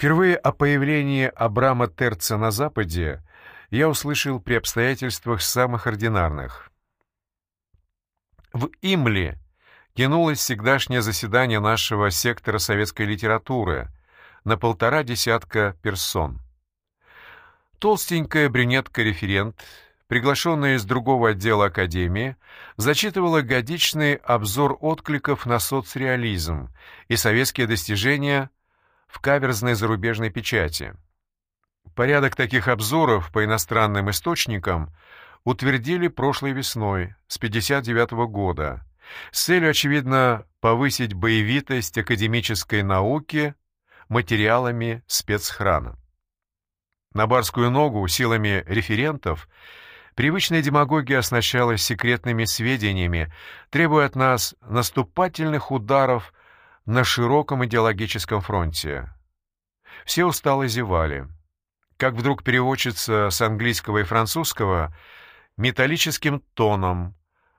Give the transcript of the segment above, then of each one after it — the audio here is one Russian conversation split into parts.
Впервые о появлении Абрама Терца на Западе я услышал при обстоятельствах самых ординарных. В Имле тянулось всегдашнее заседание нашего сектора советской литературы на полтора десятка персон. Толстенькая брюнетка-референт, приглашенная из другого отдела Академии, зачитывала годичный обзор откликов на соцреализм и советские достижения в каверзной зарубежной печати. Порядок таких обзоров по иностранным источникам утвердили прошлой весной, с 59 -го года, с целью, очевидно, повысить боевитость академической науки материалами спецхрана. На барскую ногу силами референтов привычная демагогия оснащалась секретными сведениями, требуя от нас наступательных ударов на широком идеологическом фронте. Все устало зевали. Как вдруг переводчица с английского и французского металлическим тоном,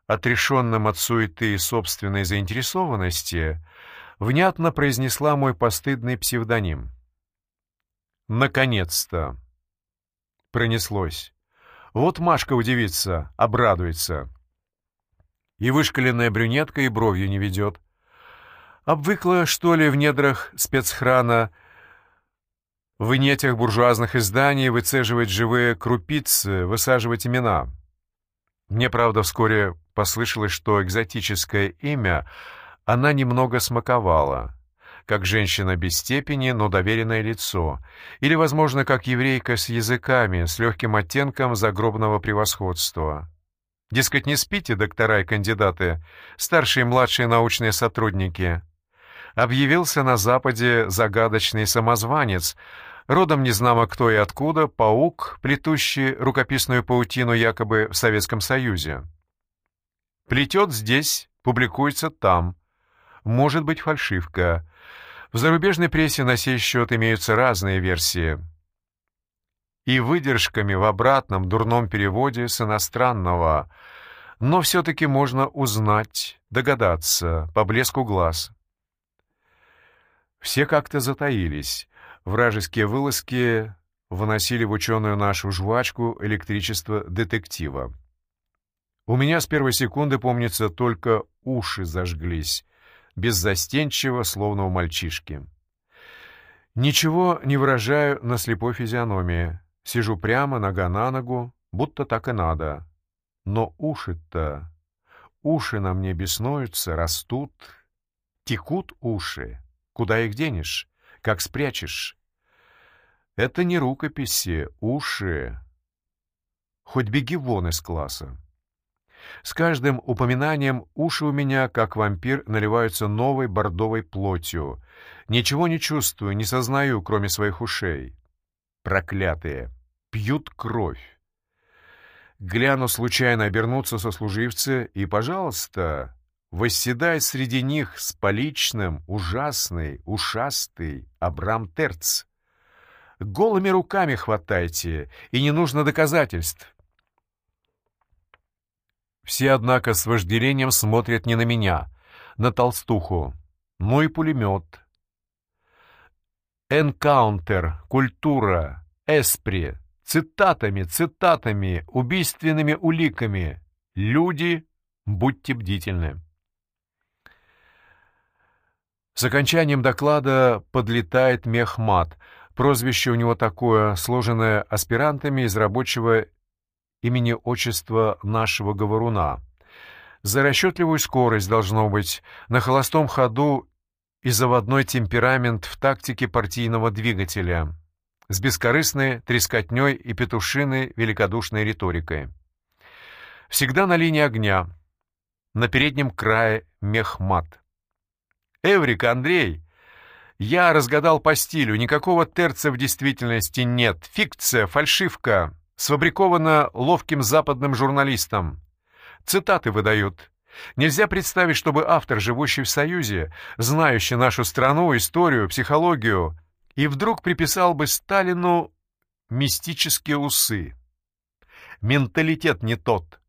отрешенным от суеты и собственной заинтересованности, внятно произнесла мой постыдный псевдоним. «Наконец-то!» Пронеслось. Вот Машка удивится, обрадуется. И вышкаленная брюнетка и бровью не ведет. Обвыкла, что ли, в недрах спецхрана, в инетях буржуазных изданий выцеживать живые крупицы, высаживать имена. Мне, правда, вскоре послышалось, что экзотическое имя она немного смаковала, как женщина без степени, но доверенное лицо, или, возможно, как еврейка с языками, с легким оттенком загробного превосходства. Дескать, не спите, доктора и кандидаты, старшие и младшие научные сотрудники объявился на Западе загадочный самозванец, родом незнамо кто и откуда, паук, плетущий рукописную паутину якобы в Советском Союзе. Плетет здесь, публикуется там. Может быть фальшивка. В зарубежной прессе на сей счет имеются разные версии. И выдержками в обратном дурном переводе с иностранного, но все-таки можно узнать, догадаться по блеску глаз. Все как-то затаились. Вражеские вылазки выносили в ученую нашу жвачку электричество детектива. У меня с первой секунды, помнится, только уши зажглись, беззастенчиво, словно у мальчишки. Ничего не выражаю на слепой физиономии. Сижу прямо, нога на ногу, будто так и надо. Но уши-то... Уши на мне беснуются, растут, текут уши. Куда их денешь? Как спрячешь? Это не рукописи, уши. Хоть беги вон из класса. С каждым упоминанием уши у меня, как вампир, наливаются новой бордовой плотью. Ничего не чувствую, не сознаю, кроме своих ушей. Проклятые! Пьют кровь. Гляну случайно обернуться сослуживцы, и, пожалуйста, восседает среди них с поличным, ужасный, ушастый Абрам Терц. Голыми руками хватайте, и не нужно доказательств. Все, однако, с вожделением смотрят не на меня, на толстуху. Ну и пулемет. Энкаунтер, культура, эспри, цитатами, цитатами, убийственными уликами. Люди, будьте бдительны. С окончанием доклада подлетает Мехмат. Прозвище у него такое, сложенное аспирантами из рабочего имени отчества нашего говоруна. За расчетливую скорость, должно быть, на холостом ходу и заводной темперамент в тактике партийного двигателя, с бескорыстной трескотней и петушиной великодушной риторикой. Всегда на линии огня, на переднем крае мехмат. «Эврик, Андрей!» «Я разгадал по стилю. Никакого терца в действительности нет. Фикция, фальшивка. Сфабрикована ловким западным журналистом. Цитаты выдают. Нельзя представить, чтобы автор, живущий в Союзе, знающий нашу страну, историю, психологию, и вдруг приписал бы Сталину мистические усы. Менталитет не тот.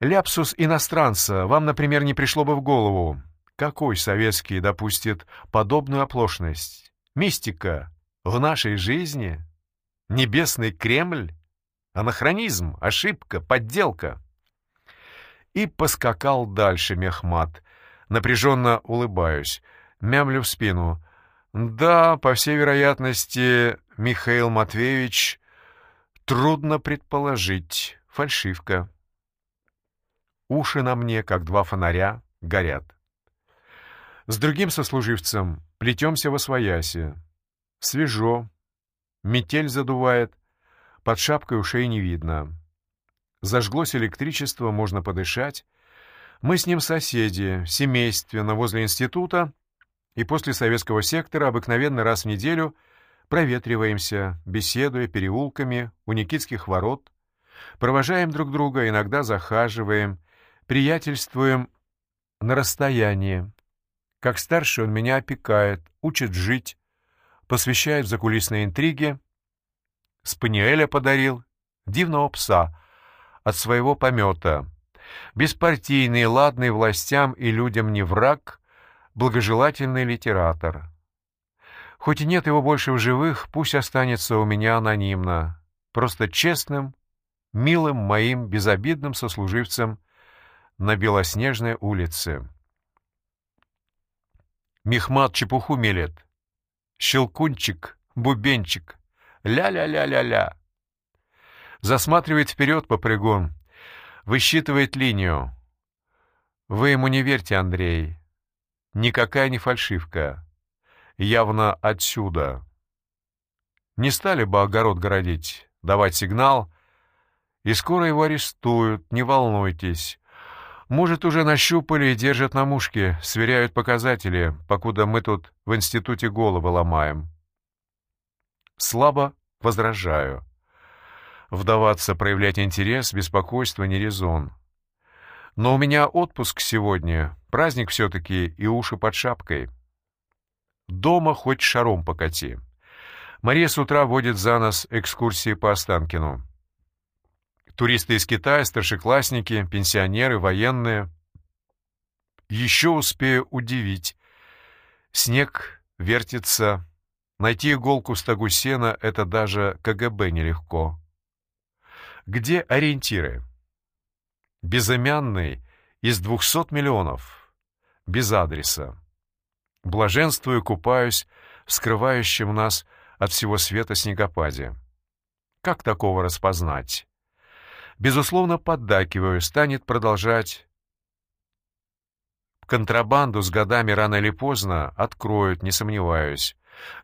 Ляпсус иностранца вам, например, не пришло бы в голову. Какой советский допустит подобную оплошность? Мистика в нашей жизни? Небесный Кремль? Анахронизм, ошибка, подделка? И поскакал дальше Мехмат. Напряженно улыбаюсь, мямлю в спину. Да, по всей вероятности, Михаил Матвеевич, трудно предположить, фальшивка. Уши на мне, как два фонаря, горят. С другим сослуживцем плетемся во свояси. Свежо, метель задувает, под шапкой ушей не видно. Зажглось электричество, можно подышать. Мы с ним соседи, семейственно, возле института, и после советского сектора обыкновенно раз в неделю проветриваемся, беседуя переулками у Никитских ворот, провожаем друг друга, иногда захаживаем, приятельствуем на расстоянии. Как старший он меня опекает, учит жить, посвящает в закулисные интриги. Спаниеля подарил, дивного пса, от своего помета. Беспартийный, ладный властям и людям не враг, благожелательный литератор. Хоть и нет его больше в живых, пусть останется у меня анонимно, просто честным, милым моим безобидным сослуживцем на Белоснежной улице. Мехмат чепуху мелет. Щелкунчик, бубенчик. Ля-ля-ля-ля-ля. Засматривает вперед попрыгун. Высчитывает линию. Вы ему не верьте, Андрей. Никакая не фальшивка. Явно отсюда. Не стали бы огород городить, давать сигнал, и скоро его арестуют, не волнуйтесь. Может, уже нащупали и держат на мушке, сверяют показатели, покуда мы тут в институте головы ломаем. Слабо возражаю. Вдаваться, проявлять интерес, беспокойство не резон. Но у меня отпуск сегодня, праздник все-таки и уши под шапкой. Дома хоть шаром покати. Мария с утра водит за нас экскурсии по Останкину. Туристы из Китая, старшеклассники, пенсионеры, военные. Еще успею удивить. Снег вертится. Найти иголку в стогу сена — это даже КГБ нелегко. Где ориентиры? Безымянный из двухсот миллионов. Без адреса. Блаженствую, купаюсь в нас от всего света снегопаде. Как такого распознать? Безусловно, поддакиваю, станет продолжать. Контрабанду с годами рано или поздно откроют, не сомневаюсь.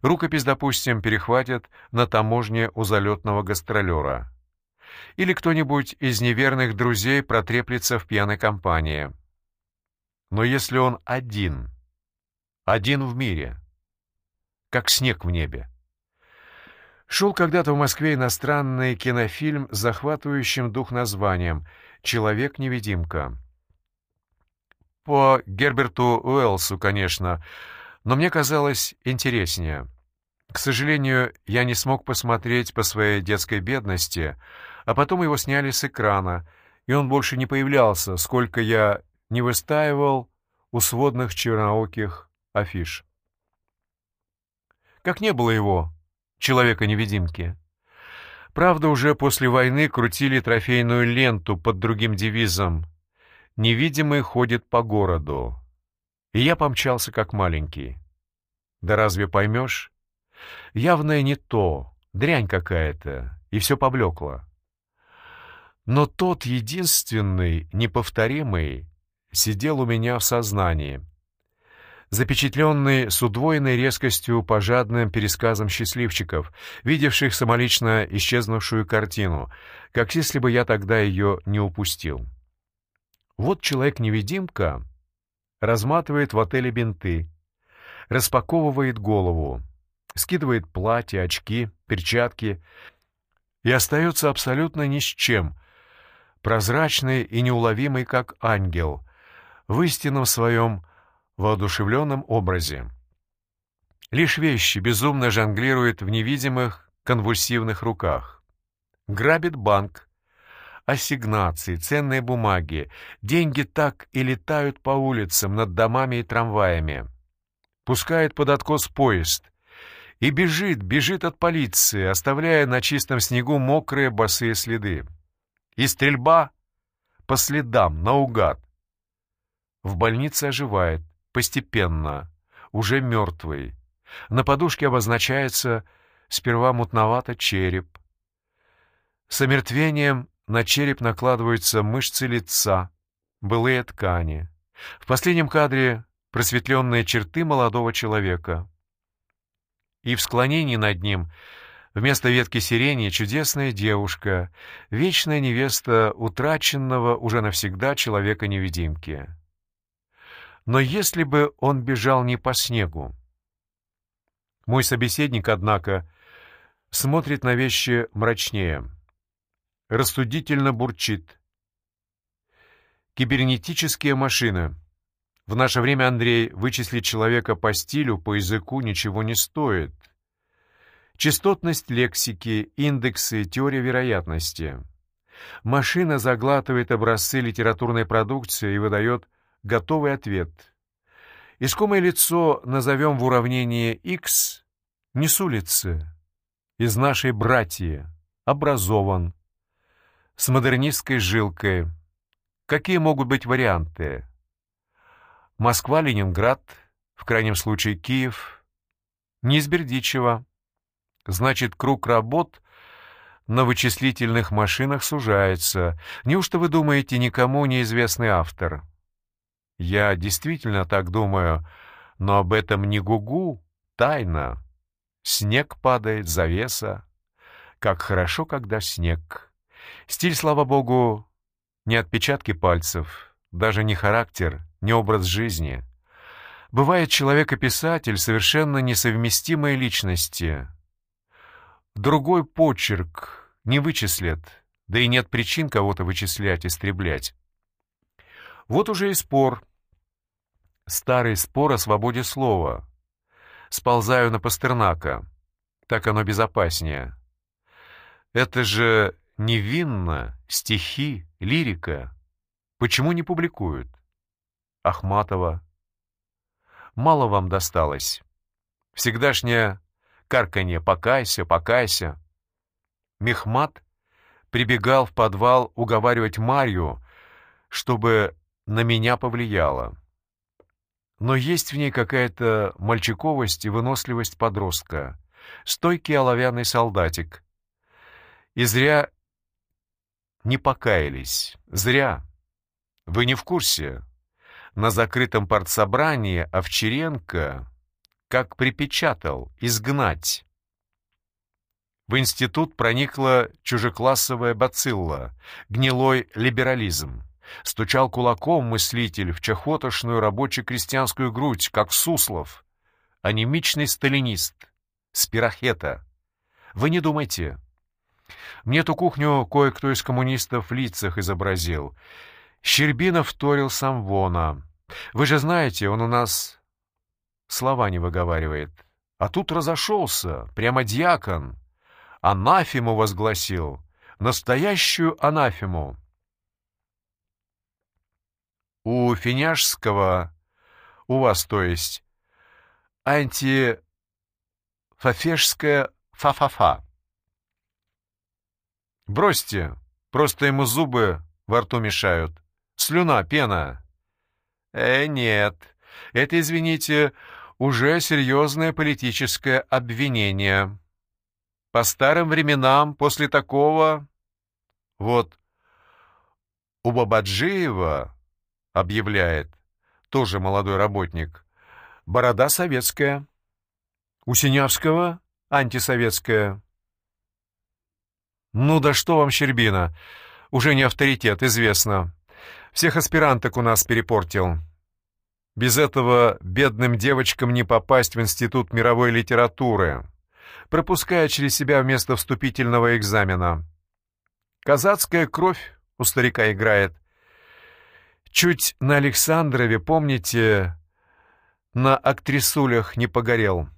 Рукопись, допустим, перехватят на таможне у залетного гастролера. Или кто-нибудь из неверных друзей протреплется в пьяной компании. Но если он один, один в мире, как снег в небе, Шел когда-то в Москве иностранный кинофильм с захватывающим дух названием «Человек-невидимка». По Герберту Уэллсу, конечно, но мне казалось интереснее. К сожалению, я не смог посмотреть по своей детской бедности, а потом его сняли с экрана, и он больше не появлялся, сколько я не выстаивал у сводных чернооких афиш. Как не было его, Человека-невидимки. Правда, уже после войны крутили трофейную ленту под другим девизом «Невидимый ходит по городу». И я помчался как маленький. Да разве поймешь? Явное не то, дрянь какая-то, и все поблекло. Но тот единственный, неповторимый, сидел у меня в сознании, запечатленный с удвоенной резкостью по жадным пересказам счастливчиков, видевших самолично исчезнувшую картину, как если бы я тогда ее не упустил. Вот человек-невидимка разматывает в отеле бинты, распаковывает голову, скидывает платье, очки, перчатки и остается абсолютно ни с чем, прозрачный и неуловимый, как ангел, в истинном своем воодушевленном образе. Лишь вещи безумно жонглирует в невидимых конвульсивных руках. Грабит банк, ассигнации, ценные бумаги, деньги так и летают по улицам, над домами и трамваями. Пускает под откос поезд, и бежит, бежит от полиции, оставляя на чистом снегу мокрые босые следы. И стрельба по следам, наугад. В больнице оживает, постепенно, уже мертвый. На подушке обозначается сперва мутновато череп. С омертвением на череп накладываются мышцы лица, былые ткани. В последнем кадре просветленные черты молодого человека. И в склонении над ним вместо ветки сирени чудесная девушка, вечная невеста утраченного уже навсегда человека-невидимки. Но если бы он бежал не по снегу? Мой собеседник, однако, смотрит на вещи мрачнее. Рассудительно бурчит. Кибернетические машины. В наше время, Андрей, вычислить человека по стилю, по языку ничего не стоит. Частотность лексики, индексы, теория вероятности. Машина заглатывает образцы литературной продукции и выдает готовый ответ. Искомое лицо назовем в уравнении x не с улицы, из нашей братьи, образован, с модернистской жилкой. Какие могут быть варианты? Москва, Ленинград, в крайнем случае Киев. Не из Бердичева. Значит, круг работ на вычислительных машинах сужается. Неужто вы думаете, никому неизвестный автор? Я действительно так думаю, но об этом не гугу, тайна. Снег падает, завеса. Как хорошо, когда снег. Стиль, слава богу, не отпечатки пальцев, даже не характер, не образ жизни. Бывает человек и писатель совершенно несовместимые личности. Другой почерк не вычислят, да и нет причин кого-то вычислять, истреблять. Вот уже и спор старый спор о свободе слова. Сползаю на Пастернака. Так оно безопаснее. Это же невинно, стихи, лирика. Почему не публикуют? Ахматова. Мало вам досталось. Всегдашнее карканье «покайся, покайся». Мехмат прибегал в подвал уговаривать Марью, чтобы на меня повлияло но есть в ней какая-то мальчиковость и выносливость подростка, стойкий оловянный солдатик. И зря не покаялись, зря. Вы не в курсе. На закрытом партсобрании Овчаренко как припечатал изгнать. В институт проникла чужеклассовая бацилла, гнилой либерализм. Стучал кулаком мыслитель в чахотошную рабоче-крестьянскую грудь, как Суслов, анемичный сталинист, спирохета. Вы не думайте. Мне эту кухню кое-кто из коммунистов в лицах изобразил. Щербинов вторил Самвона. Вы же знаете, он у нас слова не выговаривает. А тут разошелся, прямо дьякон. Анафему возгласил. Настоящую анафему. У Финяшского, у вас, то есть, антифафешская фа-фа-фа. Бросьте, просто ему зубы во рту мешают. Слюна, пена. Э, нет, это, извините, уже серьезное политическое обвинение. По старым временам, после такого... Вот, у Бабаджиева объявляет, тоже молодой работник. Борода советская. У Синявского антисоветская. Ну да что вам, Щербина, уже не авторитет, известно. Всех аспиранток у нас перепортил. Без этого бедным девочкам не попасть в Институт мировой литературы, пропуская через себя вместо вступительного экзамена. Казацкая кровь у старика играет. Чуть на Александрове, помните, на актрисулях не погорел.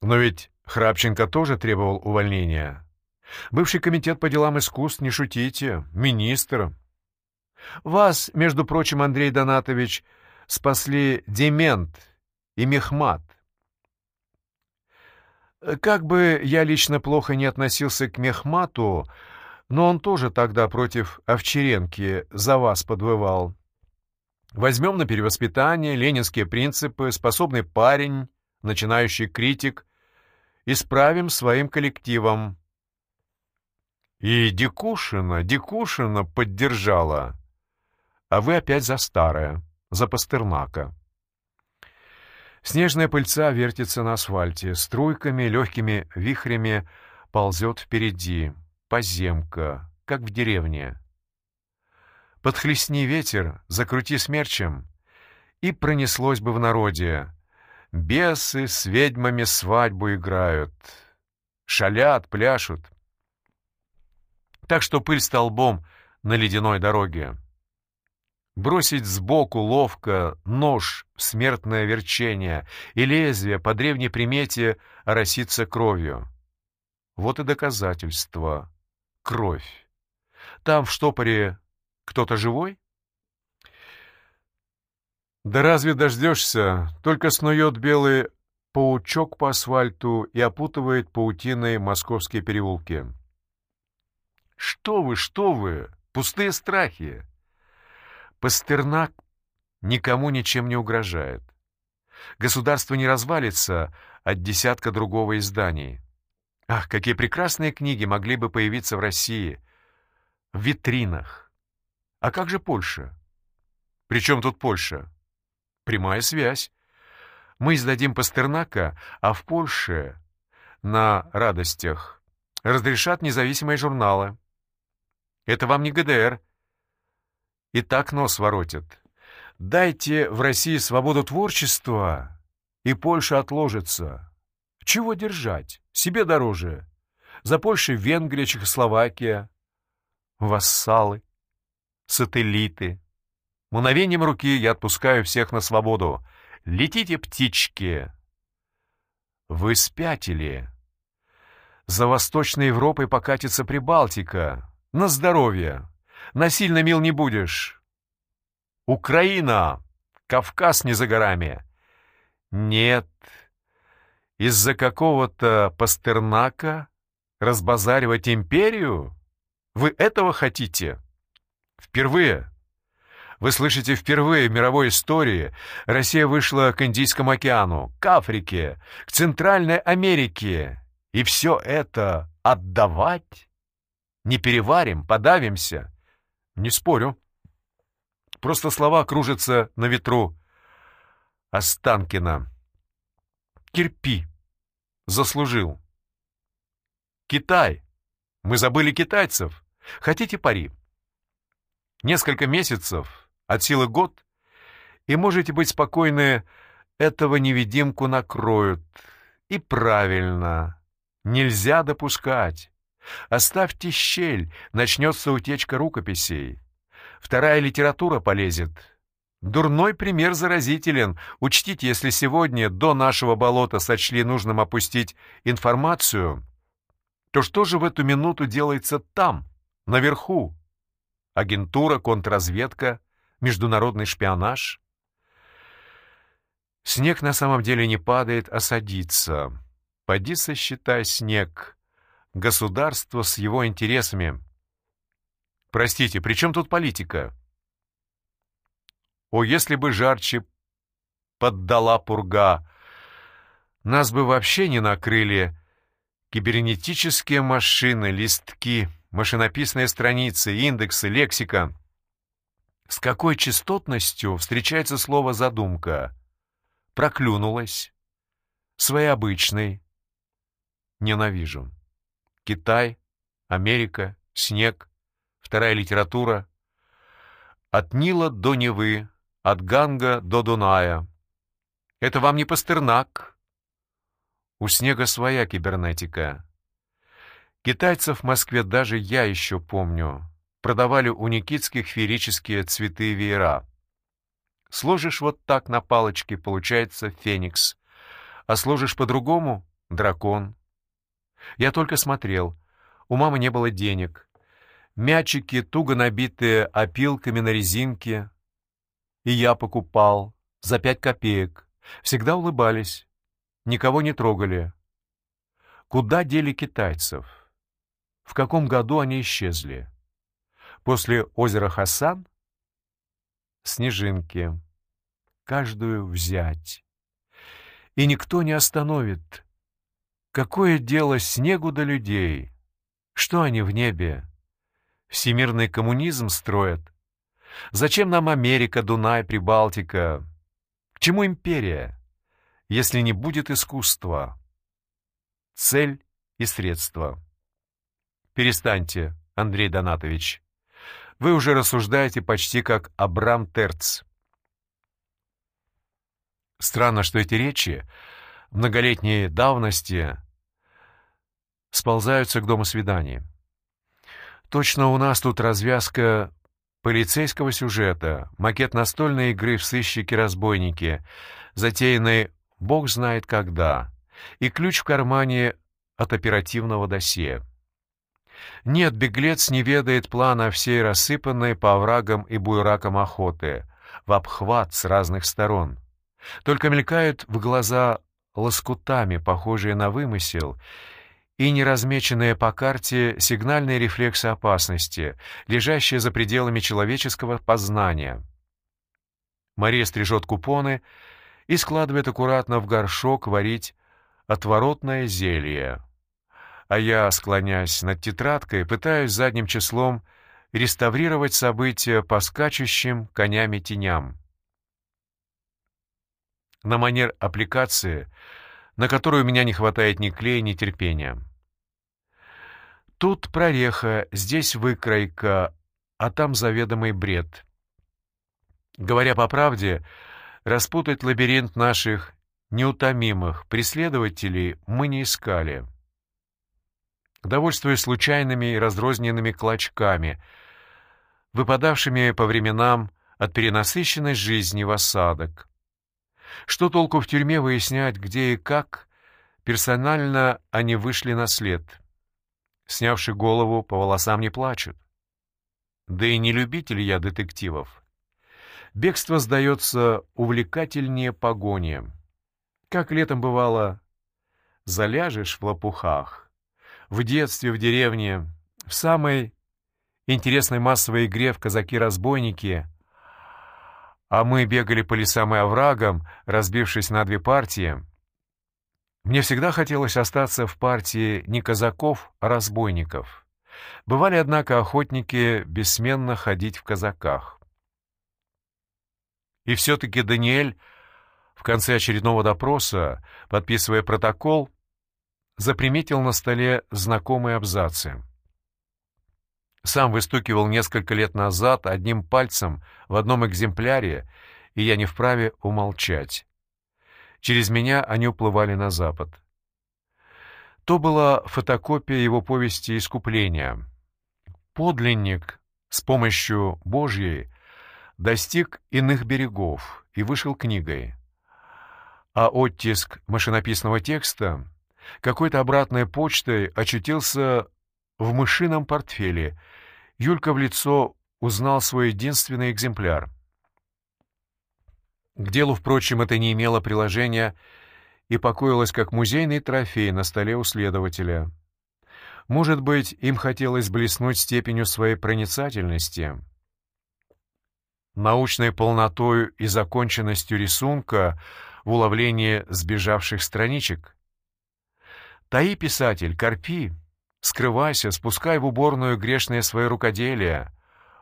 Но ведь Храпченко тоже требовал увольнения. Бывший комитет по делам искусств, не шутите, министр. Вас, между прочим, Андрей Донатович, спасли Демент и Мехмат. Как бы я лично плохо не относился к Мехмату, но он тоже тогда против Овчаренки за вас подвывал. Возьмем на перевоспитание ленинские принципы, способный парень, начинающий критик, исправим своим коллективом. И Дикушина, Дикушина поддержала. А вы опять за старое, за Пастернака. Снежная пыльца вертится на асфальте, струйками, легкими вихрями ползет впереди, поземка, как в деревне. Подхлестни ветер, закрути смерчем, и пронеслось бы в народе. Бесы с ведьмами свадьбу играют, шалят, пляшут. Так что пыль столбом на ледяной дороге. Бросить сбоку ловко нож в смертное верчение, и лезвие по древней примете оросится кровью. Вот и доказательство. Кровь. Там в штопоре кто-то живой? Да разве дождешься? Только снует белый паучок по асфальту и опутывает паутиной московские переулки. Что вы, что вы? Пустые страхи. Пастернак никому ничем не угрожает. Государство не развалится от десятка другого изданий. Ах, какие прекрасные книги могли бы появиться в России! В витринах. А как же Польша? При чем тут Польша? Прямая связь. Мы издадим Пастернака, а в Польше на радостях разрешат независимые журналы. Это вам не ГДР, и так нос воротит. Дайте в России свободу творчества, и Польша отложится. Чего держать? Себе дороже. За Польшей Венгрия, Чехословакия. Вассалы, сателлиты. Мгновением руки я отпускаю всех на свободу. Летите, птички! Вы спятили. За Восточной Европой покатится Прибалтика. На здоровье! Насильно мил не будешь. Украина! Кавказ не за горами. Нет. Из-за какого-то Пастернака разбазаривать империю? Вы этого хотите? Впервые. Вы слышите, впервые в мировой истории Россия вышла к Индийскому океану, к Африке, к Центральной Америке. И все это отдавать? Не переварим, подавимся. Не спорю. Просто слова кружатся на ветру. Останкина. Кирпи. Заслужил. Китай. Мы забыли китайцев. Хотите пари? Несколько месяцев, от силы год, и можете быть спокойны, этого невидимку накроют. И правильно. Нельзя допускать. Оставьте щель, начнется утечка рукописей. Вторая литература полезет. Дурной пример заразителен. Учтите, если сегодня до нашего болота сочли нужным опустить информацию, то что же в эту минуту делается там, наверху? Агентура, контрразведка, международный шпионаж? Снег на самом деле не падает, а садится. Поди сосчитай снег — государство с его интересами. Простите, при чем тут политика? О, если бы жарче поддала пурга, нас бы вообще не накрыли кибернетические машины, листки, машинописные страницы, индексы, лексика. С какой частотностью встречается слово «задумка»? Проклюнулась. Своеобычный. Ненавижу. Китай, Америка, снег, вторая литература. От Нила до Невы, от Ганга до Дуная. Это вам не Пастернак. У снега своя кибернетика. Китайцев в Москве даже я еще помню. Продавали у Никитских феерические цветы и веера. Сложишь вот так на палочке, получается феникс. А сложишь по-другому — дракон. Я только смотрел. У мамы не было денег. Мячики, туго набитые опилками на резинке. И я покупал. За пять копеек. Всегда улыбались. Никого не трогали. Куда дели китайцев? В каком году они исчезли? После озера Хасан? Снежинки. Каждую взять. И никто не остановит. Какое дело снегу до людей? Что они в небе? Всемирный коммунизм строят? Зачем нам Америка, Дунай, Прибалтика? К чему империя, если не будет искусства? Цель и средства. Перестаньте, Андрей Донатович. Вы уже рассуждаете почти как Абрам Терц. Странно, что эти речи многолетней давности сползаются к дому свиданий. Точно у нас тут развязка полицейского сюжета, макет настольной игры в сыщики-разбойники, затеянный бог знает когда, и ключ в кармане от оперативного досье. Нет, беглец не ведает плана всей рассыпанной по оврагам и буеракам охоты, в обхват с разных сторон. Только мелькают в глаза лоскутами, похожие на вымысел, и неразмеченные по карте сигнальные рефлексы опасности, лежащие за пределами человеческого познания. Мария стрижет купоны и складывает аккуратно в горшок варить отворотное зелье. А я, склонясь над тетрадкой, пытаюсь задним числом реставрировать события по скачущим конями теням. На манер аппликации — на которую у меня не хватает ни клея, ни терпения. Тут прореха, здесь выкройка, а там заведомый бред. Говоря по правде, распутать лабиринт наших неутомимых преследователей мы не искали. Довольствуясь случайными и разрозненными клочками, выпадавшими по временам от перенасыщенной жизни в осадок. Что толку в тюрьме выяснять, где и как персонально они вышли на след? Снявши голову, по волосам не плачут. Да и не любитель я детективов. Бегство сдается увлекательнее погони. Как летом бывало, заляжешь в лопухах. В детстве, в деревне, в самой интересной массовой игре в казаки-разбойники а мы бегали по лесам и оврагам, разбившись на две партии. Мне всегда хотелось остаться в партии не казаков, а разбойников. Бывали, однако, охотники бессменно ходить в казаках. И все-таки Даниэль в конце очередного допроса, подписывая протокол, заприметил на столе знакомые абзацы. Сам выстукивал несколько лет назад одним пальцем в одном экземпляре, и я не вправе умолчать. Через меня они уплывали на запад. То была фотокопия его повести «Искупление». Подлинник с помощью Божьей достиг иных берегов и вышел книгой. А оттиск машинописного текста какой-то обратной почтой очутился в мышином портфеле — Юлька в лицо узнал свой единственный экземпляр. К делу, впрочем, это не имело приложения и покоилось как музейный трофей на столе у следователя. Может быть, им хотелось блеснуть степенью своей проницательности. Научной полнотою и законченностью рисунка в уловлении сбежавших страничек. Таи, писатель, корпи — Скрывайся, спускай в уборную грешное свое рукоделие.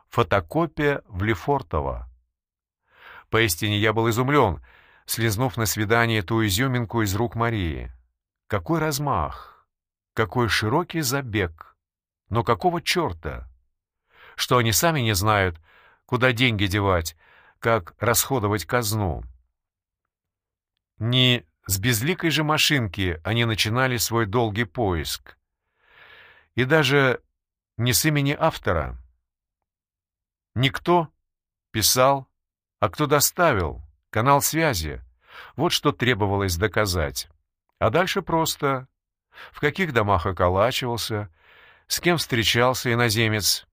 Фотокопия в Лефортово. Поистине я был изумлен, слезнув на свидание ту изюминку из рук Марии. Какой размах! Какой широкий забег! Но какого черта? Что они сами не знают, куда деньги девать, как расходовать казну. Не с безликой же машинки они начинали свой долгий поиск и даже не с имени автора. Никто писал, а кто доставил, канал связи. Вот что требовалось доказать. А дальше просто. В каких домах околачивался, с кем встречался иноземец.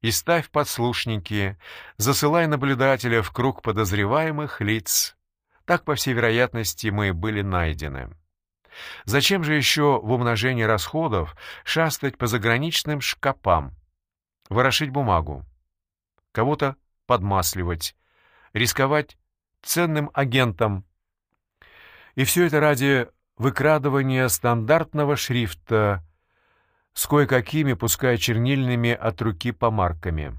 И ставь подслушники, засылай наблюдателя в круг подозреваемых лиц. Так, по всей вероятности, мы были найдены. Зачем же еще в умножении расходов шастать по заграничным шкапам, ворошить бумагу, кого-то подмасливать, рисковать ценным агентом? И все это ради выкрадывания стандартного шрифта с кое-какими, пускай чернильными от руки помарками.